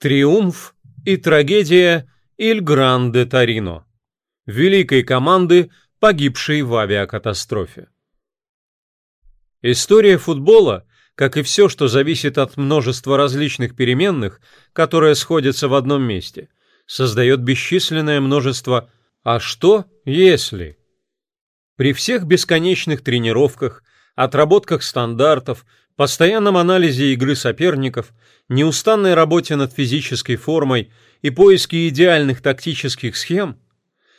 Триумф и трагедия Иль Гранде Торино, великой команды, погибшей в авиакатастрофе. История футбола, как и все, что зависит от множества различных переменных, которые сходятся в одном месте, создает бесчисленное множество «а что, если?». При всех бесконечных тренировках, отработках стандартов, постоянном анализе игры соперников, неустанной работе над физической формой и поиске идеальных тактических схем,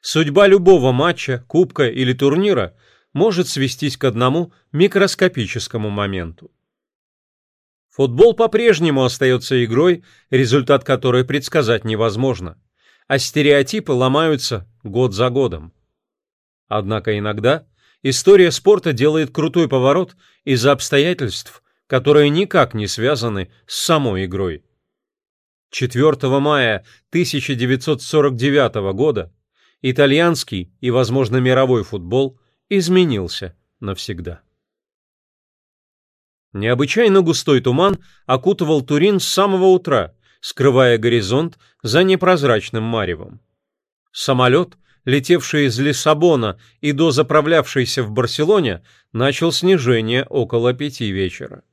судьба любого матча, кубка или турнира может свестись к одному микроскопическому моменту. Футбол по-прежнему остается игрой, результат которой предсказать невозможно, а стереотипы ломаются год за годом. Однако иногда история спорта делает крутой поворот из-за обстоятельств, которые никак не связаны с самой игрой. 4 мая 1949 года итальянский и, возможно, мировой футбол изменился навсегда. Необычайно густой туман окутывал Турин с самого утра, скрывая горизонт за непрозрачным маревом. Самолет, летевший из Лиссабона и дозаправлявшийся в Барселоне, начал снижение около пяти вечера.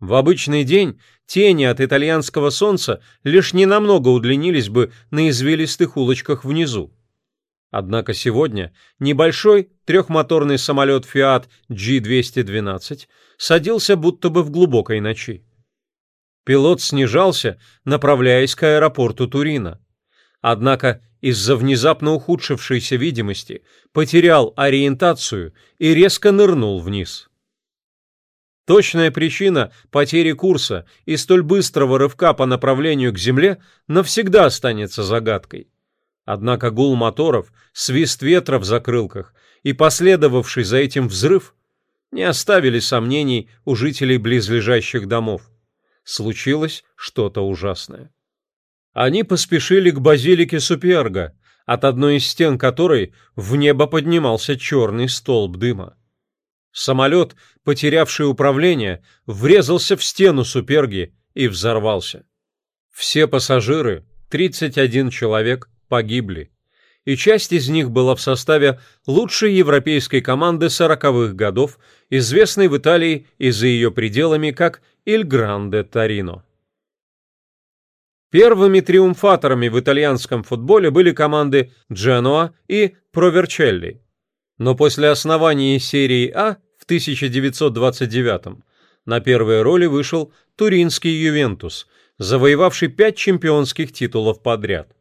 В обычный день тени от итальянского солнца лишь ненамного удлинились бы на извилистых улочках внизу. Однако сегодня небольшой трехмоторный самолет Fiat G212 садился будто бы в глубокой ночи. Пилот снижался, направляясь к аэропорту Турина. Однако из-за внезапно ухудшившейся видимости потерял ориентацию и резко нырнул вниз. Точная причина потери курса и столь быстрого рывка по направлению к Земле навсегда останется загадкой. Однако гул моторов, свист ветра в закрылках и последовавший за этим взрыв не оставили сомнений у жителей близлежащих домов. Случилось что-то ужасное. Они поспешили к базилике Суперга, от одной из стен которой в небо поднимался черный столб дыма. Самолет, потерявший управление, врезался в стену Суперги и взорвался. Все пассажиры, 31 человек, погибли, и часть из них была в составе лучшей европейской команды 40-х годов, известной в Италии и за ее пределами как «Иль Гранде Торино». Первыми триумфаторами в итальянском футболе были команды Дженоа и Проверчелли, но после основания серии А в 1929 на первые роли вышел туринский Ювентус, завоевавший пять чемпионских титулов подряд.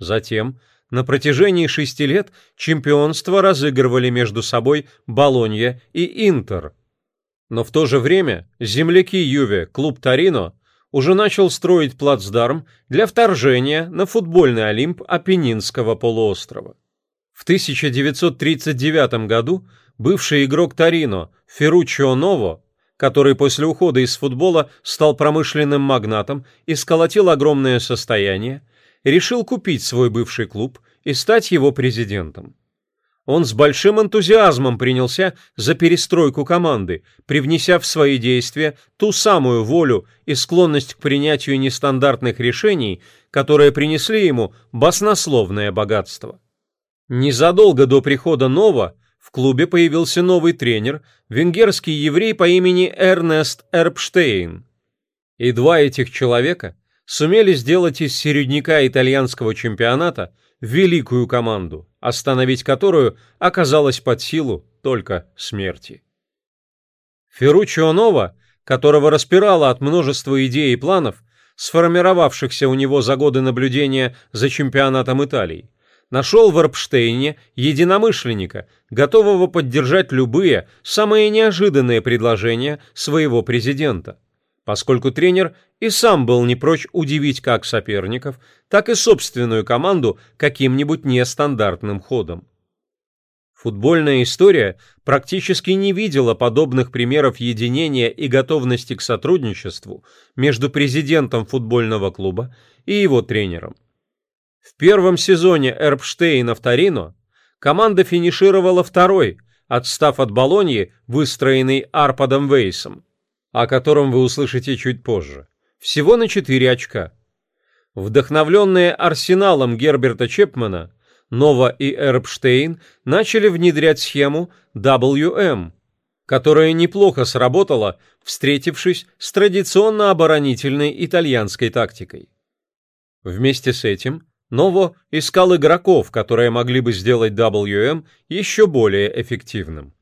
Затем, на протяжении шести лет, чемпионство разыгрывали между собой Болонья и Интер. Но в то же время земляки Юве, клуб Торино, уже начал строить плацдарм для вторжения на футбольный Олимп Апеннинского полуострова. В 1939 году бывший игрок Торино Ферруччо Ново, который после ухода из футбола стал промышленным магнатом и сколотил огромное состояние, решил купить свой бывший клуб и стать его президентом. Он с большим энтузиазмом принялся за перестройку команды, привнеся в свои действия ту самую волю и склонность к принятию нестандартных решений, которые принесли ему баснословное богатство. Незадолго до прихода Нова в клубе появился новый тренер, венгерский еврей по имени Эрнест Эрпштейн. И два этих человека сумели сделать из середняка итальянского чемпионата великую команду, остановить которую оказалось под силу только смерти. Ферруччо Нова, которого распирало от множества идей и планов, сформировавшихся у него за годы наблюдения за чемпионатом Италии, нашел в Арпштейне единомышленника, готового поддержать любые, самые неожиданные предложения своего президента, поскольку тренер и сам был не прочь удивить как соперников, так и собственную команду каким-нибудь нестандартным ходом. Футбольная история практически не видела подобных примеров единения и готовности к сотрудничеству между президентом футбольного клуба и его тренером. В первом сезоне Эрпштейна в Торино команда финишировала второй, отстав от Болоньи, выстроенной Арпадом Вейсом, о котором вы услышите чуть позже. Всего на 4 очка. Вдохновленные арсеналом Герберта Чепмана, Нова и Эрбштейн начали внедрять схему WM, которая неплохо сработала, встретившись с традиционно оборонительной итальянской тактикой. Вместе с этим Ново искал игроков, которые могли бы сделать WM еще более эффективным.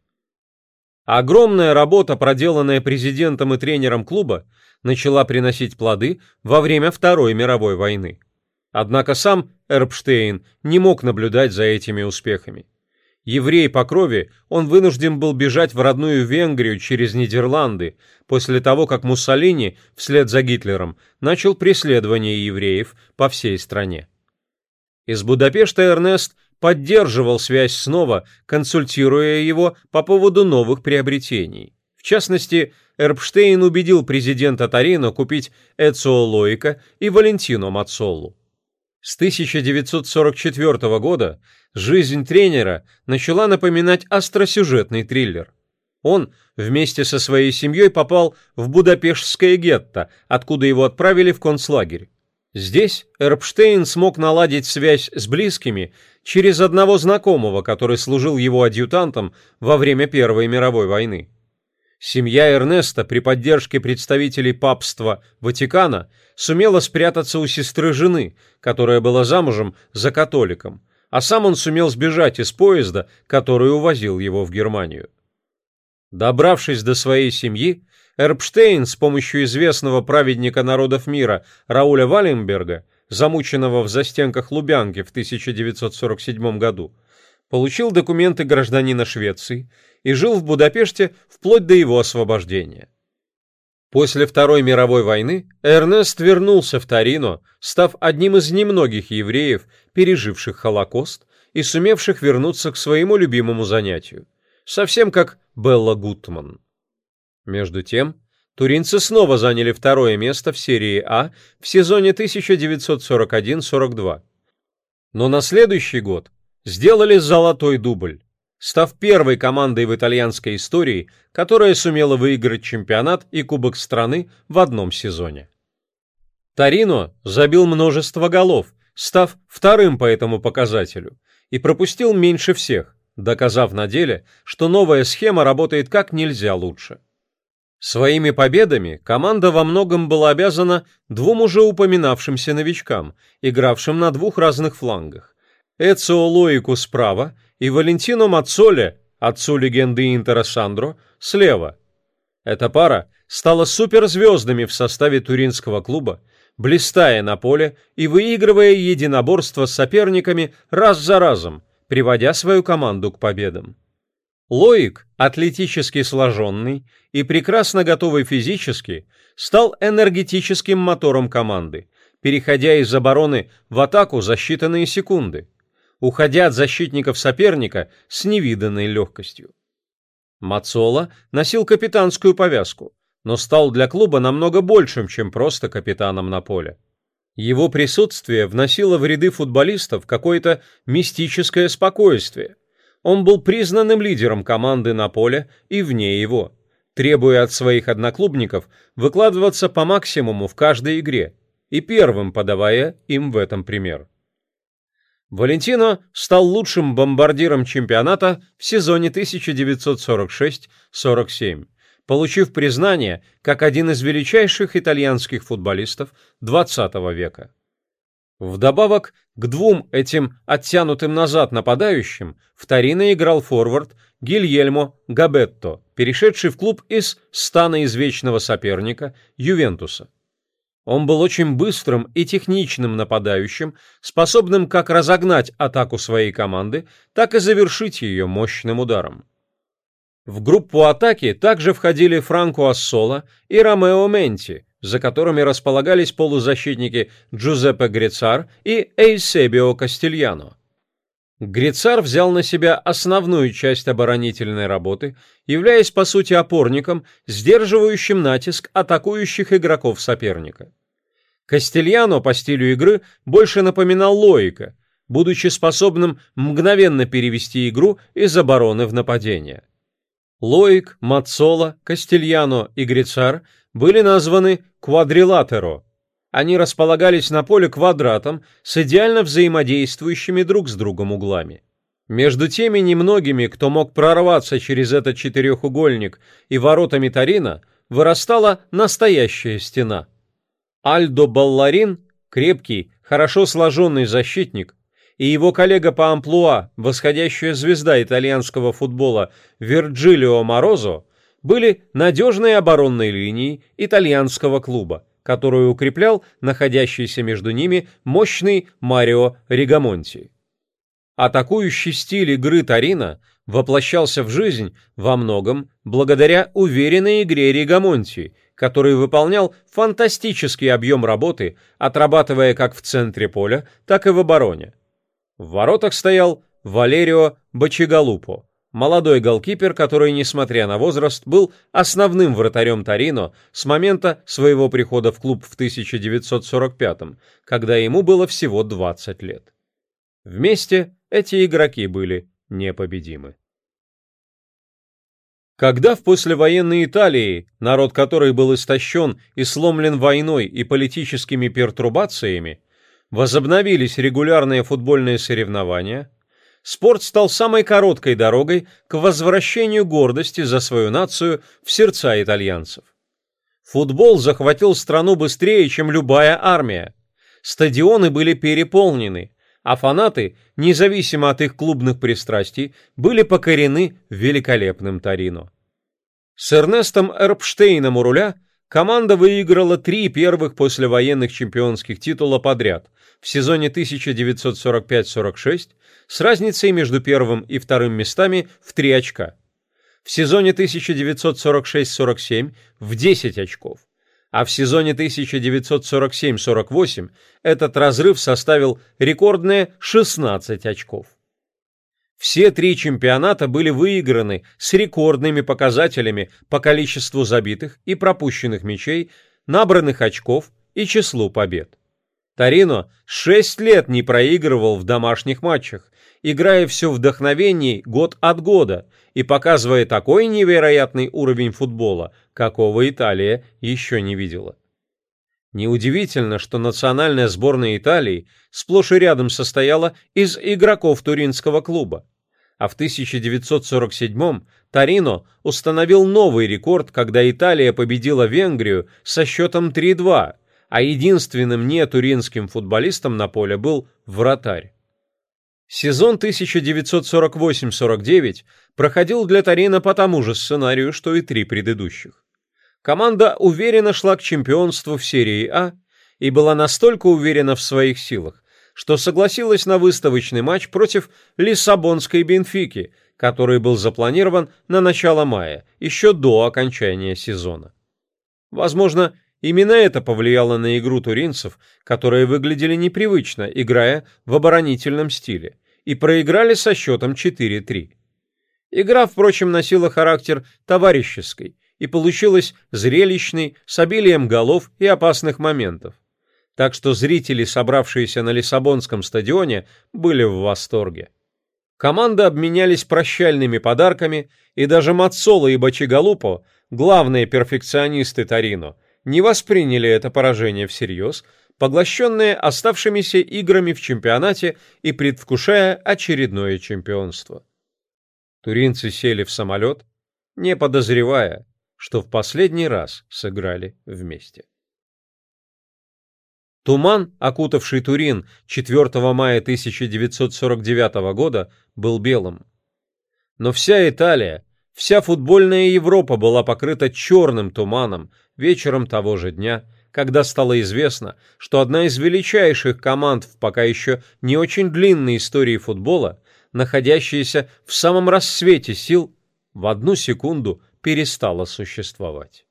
Огромная работа, проделанная президентом и тренером клуба, начала приносить плоды во время Второй мировой войны. Однако сам Эрбштейн не мог наблюдать за этими успехами. Еврей по крови, он вынужден был бежать в родную Венгрию через Нидерланды после того, как Муссолини, вслед за Гитлером, начал преследование евреев по всей стране. Из Будапешта Эрнест поддерживал связь снова, консультируя его по поводу новых приобретений. В частности, Эрбштейн убедил президента Торино купить Эцио Лоика и Валентино Мацоллу. С 1944 года жизнь тренера начала напоминать остросюжетный триллер. Он вместе со своей семьей попал в Будапештское гетто, откуда его отправили в концлагерь. Здесь Эрбштейн смог наладить связь с близкими через одного знакомого, который служил его адъютантом во время Первой мировой войны. Семья Эрнеста при поддержке представителей папства Ватикана сумела спрятаться у сестры жены, которая была замужем за католиком, а сам он сумел сбежать из поезда, который увозил его в Германию. Добравшись до своей семьи, Эрбштейн с помощью известного праведника народов мира Рауля Валенберга, замученного в застенках Лубянки в 1947 году, получил документы гражданина Швеции и жил в Будапеште вплоть до его освобождения. После Второй мировой войны Эрнест вернулся в Торино, став одним из немногих евреев, переживших Холокост и сумевших вернуться к своему любимому занятию, совсем как Белла Гутман. Между тем, туринцы снова заняли второе место в серии А в сезоне 1941-42. Но на следующий год сделали золотой дубль, став первой командой в итальянской истории, которая сумела выиграть чемпионат и Кубок страны в одном сезоне. Торино забил множество голов, став вторым по этому показателю, и пропустил меньше всех, доказав на деле, что новая схема работает как нельзя лучше. Своими победами команда во многом была обязана двум уже упоминавшимся новичкам, игравшим на двух разных флангах. Эцио Лоику справа и Валентино Мацоле, отцу легенды Интера Сандро, слева. Эта пара стала суперзвездами в составе туринского клуба, блистая на поле и выигрывая единоборство с соперниками раз за разом, приводя свою команду к победам. Лоик, атлетически сложенный и прекрасно готовый физически, стал энергетическим мотором команды, переходя из обороны в атаку за считанные секунды, уходя от защитников соперника с невиданной легкостью. Мацола носил капитанскую повязку, но стал для клуба намного большим, чем просто капитаном на поле. Его присутствие вносило в ряды футболистов какое-то мистическое спокойствие – он был признанным лидером команды на поле и вне его, требуя от своих одноклубников выкладываться по максимуму в каждой игре и первым подавая им в этом пример. Валентино стал лучшим бомбардиром чемпионата в сезоне 1946-47, получив признание как один из величайших итальянских футболистов XX века. Вдобавок к двум этим оттянутым назад нападающим в Торино играл форвард Гильельмо Габетто, перешедший в клуб из стана извечного соперника Ювентуса. Он был очень быстрым и техничным нападающим, способным как разогнать атаку своей команды, так и завершить ее мощным ударом. В группу атаки также входили Франко Ассола и Ромео Менти, за которыми располагались полузащитники Джузеппе Грицар и Эйсебио Кастильяно. Грицар взял на себя основную часть оборонительной работы, являясь по сути опорником, сдерживающим натиск атакующих игроков соперника. Кастильяно по стилю игры больше напоминал Лоика, будучи способным мгновенно перевести игру из обороны в нападение. Лоик, Мацола, Кастильяно и Грицар были названы квадрилатеро. Они располагались на поле квадратом с идеально взаимодействующими друг с другом углами. Между теми немногими, кто мог прорваться через этот четырехугольник и воротами Тарина, вырастала настоящая стена. Альдо Балларин, крепкий, хорошо сложенный защитник, и его коллега по амплуа, восходящая звезда итальянского футбола Вирджилио Морозо, были надежной оборонной линией итальянского клуба, которую укреплял находящийся между ними мощный Марио Ригамонти. Атакующий стиль игры Торино воплощался в жизнь во многом благодаря уверенной игре Ригамонти, который выполнял фантастический объем работы, отрабатывая как в центре поля, так и в обороне. В воротах стоял Валерио Бачигалупо, молодой голкипер, который, несмотря на возраст, был основным вратарем Торино с момента своего прихода в клуб в 1945 когда ему было всего 20 лет. Вместе эти игроки были непобедимы. Когда в послевоенной Италии, народ которой был истощен и сломлен войной и политическими пертурбациями, возобновились регулярные футбольные соревнования, спорт стал самой короткой дорогой к возвращению гордости за свою нацию в сердца итальянцев. Футбол захватил страну быстрее, чем любая армия. Стадионы были переполнены, а фанаты, независимо от их клубных пристрастий, были покорены великолепным Торино. С Эрнестом Эрпштейном у руля команда выиграла три первых послевоенных чемпионских титула подряд, в сезоне 1945-46 с разницей между первым и вторым местами в 3 очка. В сезоне 1946-47 в 10 очков. А в сезоне 1947-48 этот разрыв составил рекордные 16 очков. Все три чемпионата были выиграны с рекордными показателями по количеству забитых и пропущенных мячей, набранных очков и числу побед. Торино шесть лет не проигрывал в домашних матчах, играя все вдохновений год от года и показывая такой невероятный уровень футбола, какого Италия еще не видела. Неудивительно, что национальная сборная Италии сплошь и рядом состояла из игроков Туринского клуба. А в 1947-м Торино установил новый рекорд, когда Италия победила Венгрию со счетом 3-2, а единственным нетуринским футболистом на поле был вратарь. Сезон 1948-49 проходил для Торино по тому же сценарию, что и три предыдущих. Команда уверенно шла к чемпионству в серии А и была настолько уверена в своих силах, что согласилась на выставочный матч против Лиссабонской Бенфики, который был запланирован на начало мая, еще до окончания сезона. Возможно, Именно это повлияло на игру туринцев, которые выглядели непривычно, играя в оборонительном стиле, и проиграли со счетом 4-3. Игра, впрочем, носила характер товарищеской и получилась зрелищной, с обилием голов и опасных моментов. Так что зрители, собравшиеся на Лиссабонском стадионе, были в восторге. Команды обменялись прощальными подарками, и даже Мацоло и Бачигалупо, главные перфекционисты Торино, не восприняли это поражение всерьез, поглощенные оставшимися играми в чемпионате и предвкушая очередное чемпионство. Туринцы сели в самолет, не подозревая, что в последний раз сыграли вместе. Туман, окутавший Турин 4 мая 1949 года, был белым. Но вся Италия, вся футбольная Европа была покрыта черным туманом, вечером того же дня, когда стало известно, что одна из величайших команд в пока еще не очень длинной истории футбола, находящаяся в самом рассвете сил, в одну секунду перестала существовать.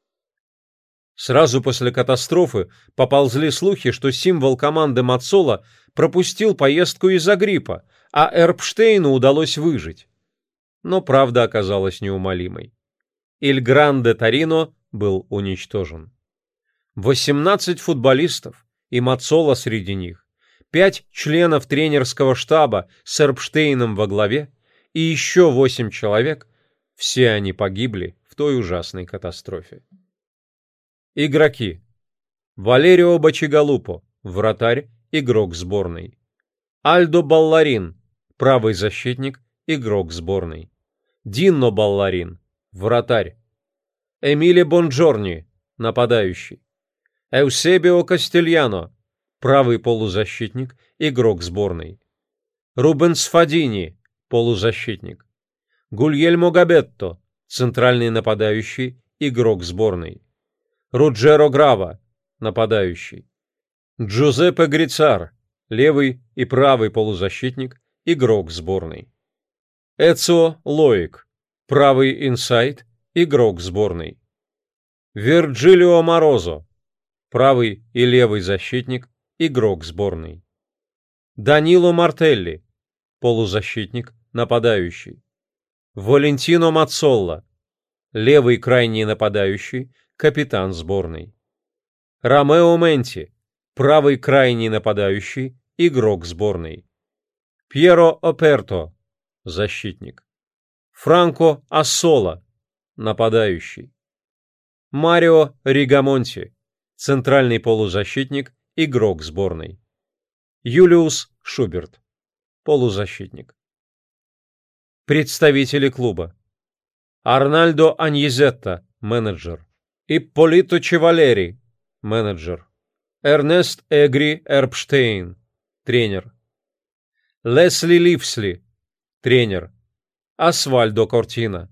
Сразу после катастрофы поползли слухи, что символ команды Мацола пропустил поездку из-за гриппа, а Эрпштейну удалось выжить. Но правда оказалась неумолимой. Иль Гранде Торино был уничтожен. 18 футболистов, и Мацола среди них, пять членов тренерского штаба с Эрпштейном во главе и еще восемь человек, все они погибли в той ужасной катастрофе. Игроки. Валерио Бачигалупо, вратарь, игрок сборной. Альдо Балларин, правый защитник, игрок сборной. Динно Балларин, вратарь. Эмиле Бонджорни, нападающий. Эусебио Кастильяно, правый полузащитник, игрок сборной. Рубенс Фадини, полузащитник. Гульельмо Габетто, центральный нападающий, игрок сборной. Руджеро Грава, нападающий. Джузеппе Грицар, левый и правый полузащитник, игрок сборной. Эцио Лоик, правый инсайд, игрок сборной. Вирджилио Морозо, правый и левый защитник, игрок сборной. Данило Мартелли, полузащитник, нападающий. Валентино Мацолла, левый крайний нападающий, капитан сборной. Ромео Менти, правый крайний нападающий, игрок сборной. Пьеро Оперто, защитник. Франко Ассола, нападающий. Марио Ригамонти, центральный полузащитник, игрок сборной. Юлиус Шуберт, полузащитник. Представители клуба. Арнальдо Аньезетта, менеджер. Ипполито Чевалери, менеджер. Эрнест Эгри Эрпштейн, тренер. Лесли Ливсли, тренер. Асвальдо Кортина,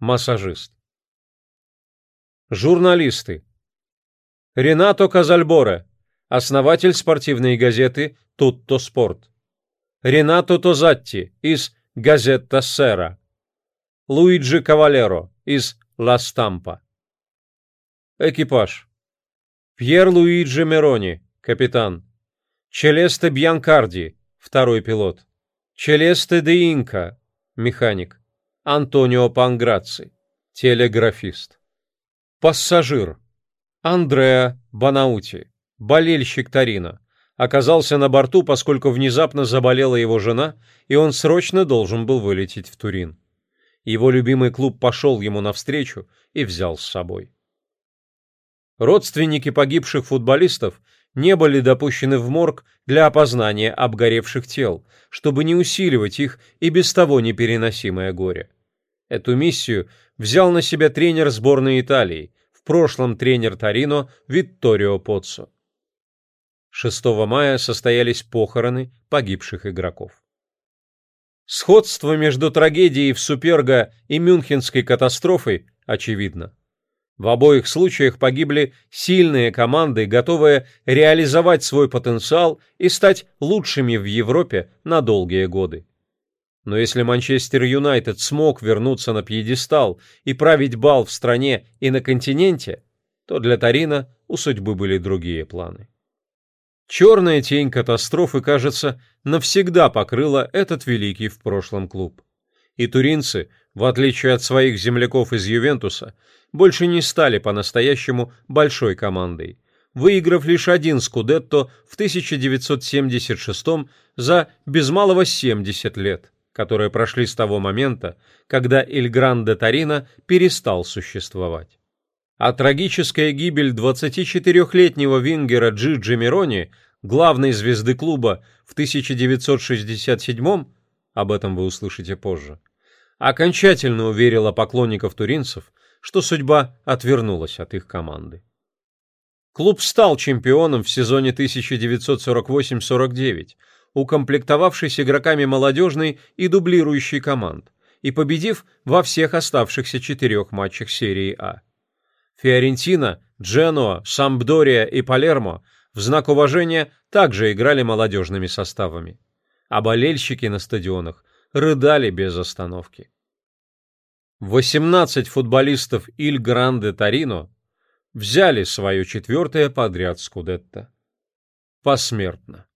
массажист. Журналисты. Ренато Казальборе, основатель спортивной газеты «Тутто Спорт». Ренато Тозатти из «Газетта Сера». Луиджи Кавалеро из «Ла Стампа». Экипаж. Пьер Луиджи Мерони, капитан. Челесте Бьянкарди, второй пилот. Челесте де Инка, механик. Антонио Панграци, телеграфист. Пассажир. Андреа Банаути, болельщик Торино, оказался на борту, поскольку внезапно заболела его жена, и он срочно должен был вылететь в Турин. Его любимый клуб пошел ему навстречу и взял с собой. Родственники погибших футболистов не были допущены в морг для опознания обгоревших тел, чтобы не усиливать их и без того непереносимое горе. Эту миссию взял на себя тренер сборной Италии, в прошлом тренер Торино Витторио Поццо. 6 мая состоялись похороны погибших игроков. Сходство между трагедией в Суперго и Мюнхенской катастрофой очевидно. В обоих случаях погибли сильные команды, готовые реализовать свой потенциал и стать лучшими в Европе на долгие годы. Но если Манчестер Юнайтед смог вернуться на пьедестал и править бал в стране и на континенте, то для Тарина у судьбы были другие планы. Черная тень катастрофы, кажется, навсегда покрыла этот великий в прошлом клуб. И туринцы, в отличие от своих земляков из Ювентуса, больше не стали по-настоящему большой командой, выиграв лишь один скудетто в 1976 за без малого 70 лет которые прошли с того момента, когда Иль Гранде Торино перестал существовать. А трагическая гибель 24-летнего вингера Джиджи Мирони, главной звезды клуба в 1967 об этом вы услышите позже, окончательно уверила поклонников туринцев, что судьба отвернулась от их команды. Клуб стал чемпионом в сезоне 1948-49, укомплектовавшись игроками молодежной и дублирующей команд, и победив во всех оставшихся четырех матчах серии А. Фиорентина, Дженоа, Сампдория и Палермо в знак уважения также играли молодежными составами, а болельщики на стадионах рыдали без остановки. 18 футболистов Иль Гранде Торино взяли свое четвертое подряд Скудетто. Посмертно.